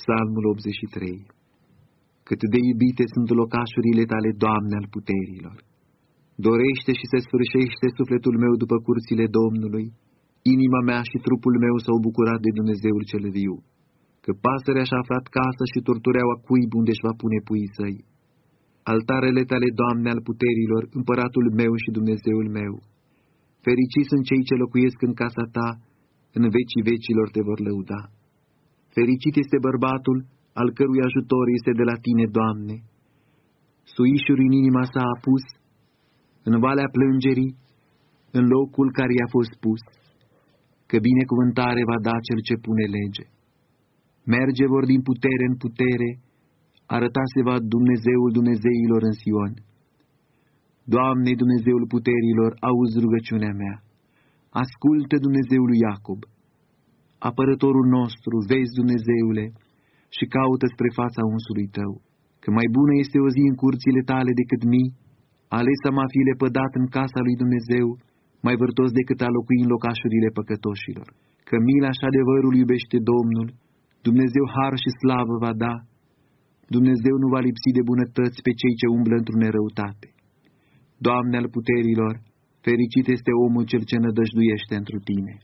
Psalmul 83 Cât de iubite sunt locașurile tale, Doamne, al puterilor! Dorește și se sfârșește sufletul meu după curțile Domnului, inima mea și trupul meu s-au bucurat de Dumnezeul cel viu, că pasărea și-a aflat casă și tortureaua cuib unde își va pune puii săi. Altarele tale, Doamne, al puterilor, împăratul meu și Dumnezeul meu, fericiți sunt cei ce locuiesc în casa ta, în vecii vecilor te vor lăuda. Fericit este bărbatul al cărui ajutor este de la tine, Doamne. Suișuri în inima sa a pus, în valea plângerii, în locul care i-a fost pus, că binecuvântare va da cel ce pune lege. Merge vor din putere în putere, arăta se va Dumnezeul Dumnezeilor în Sion. Doamne Dumnezeul puterilor, auzi rugăciunea mea. Ascultă Dumnezeul Iacob apărătorul nostru, vezi Dumnezeule, și caută spre fața unsului tău, că mai bună este o zi în curțile tale decât mii, ales am a fi lepădat în casa lui Dumnezeu, mai vârtos decât a locui în locașurile păcătoșilor, că mila și adevărul iubește Domnul, Dumnezeu har și slavă va da, Dumnezeu nu va lipsi de bunătăți pe cei ce umblă într-o nerăutate. Doamne al puterilor, fericit este omul cel ce nădăjduiește întru Tine.